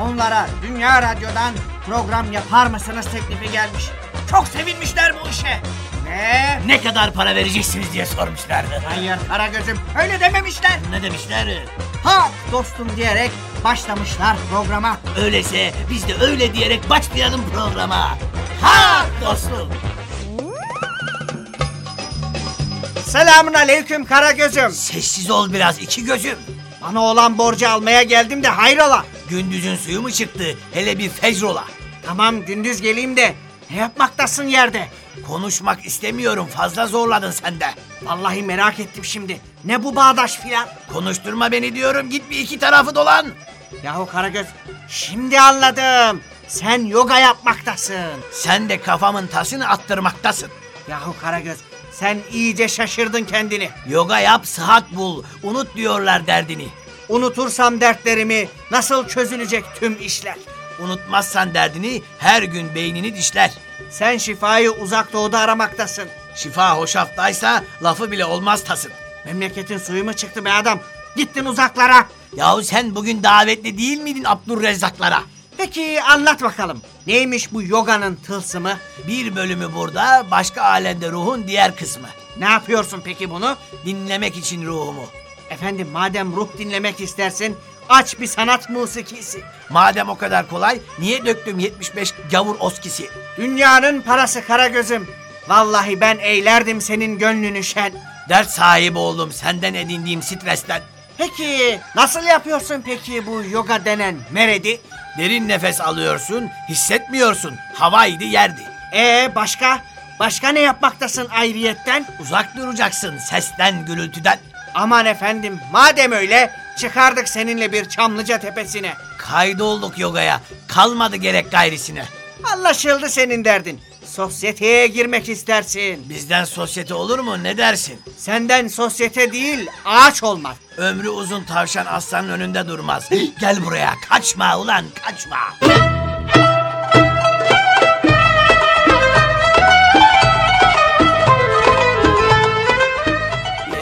onlara Dünya Radyo'dan program yapar mısınız teklifi gelmiş. Çok sevinmişler bu işe. Ve Ne kadar para vereceksiniz diye sormuşlardı. hayır Karagöz'üm öyle dememişler. Ne demişler? Ha dostum diyerek başlamışlar programa. Öyleyse biz de öyle diyerek başlayalım programa. Ha dostum. Selamun aleyküm Karagöz'üm. Sessiz ol biraz iki gözüm. Bana olan borcu almaya geldim de hayrola. Gündüzün suyu mu çıktı? Hele bir fecrola. Tamam gündüz geleyim de ne yapmaktasın yerde? Konuşmak istemiyorum fazla zorladın sen de. Vallahi merak ettim şimdi. Ne bu bağdaş filan? Konuşturma beni diyorum git bir iki tarafı dolan. Yahu Karagöz şimdi anladım. Sen yoga yapmaktasın. Sen de kafamın tasını attırmaktasın. Yahu Karagöz sen iyice şaşırdın kendini. Yoga yap sıhhat bul. Unut diyorlar derdini. Unutursam dertlerimi nasıl çözülecek tüm işler? Unutmazsan derdini her gün beynini dişler. Sen şifayı uzak doğuda aramaktasın. Şifa hoşaftaysa lafı bile olmaz tasın. Memleketin suyu mu çıktı be adam? Gittin uzaklara. Yahu sen bugün davetli değil miydin Abdurrezzaklara? Peki anlat bakalım. Neymiş bu yoganın tılsımı? Bir bölümü burada, başka alemde ruhun diğer kısmı. Ne yapıyorsun peki bunu? Dinlemek için ruhumu. Efendim madem ruh dinlemek istersin aç bir sanat musikisi. Madem o kadar kolay, niye döktüm 75 gavur oskisi? Dünyanın parası Karagöz'üm. Vallahi ben eğlerdim senin gönlünü şen. Dert sahibi oldum senden edindiğim stresten. Peki nasıl yapıyorsun peki bu yoga denen meredi? Derin nefes alıyorsun, hissetmiyorsun. Havaydı yerdi. Ee başka? Başka ne yapmaktasın ayrıyetten? Uzak duracaksın sesten, gürültüden. Aman efendim madem öyle çıkardık seninle bir Çamlıca tepesine. Kaydolduk yogaya, kalmadı gerek gayrisine. Anlaşıldı senin derdin. Sosyeteye girmek istersin. Bizden sosyete olur mu ne dersin? Senden sosyete değil ağaç olmaz. Ömrü uzun tavşan aslanın önünde durmaz. Gel buraya, kaçma ulan kaçma.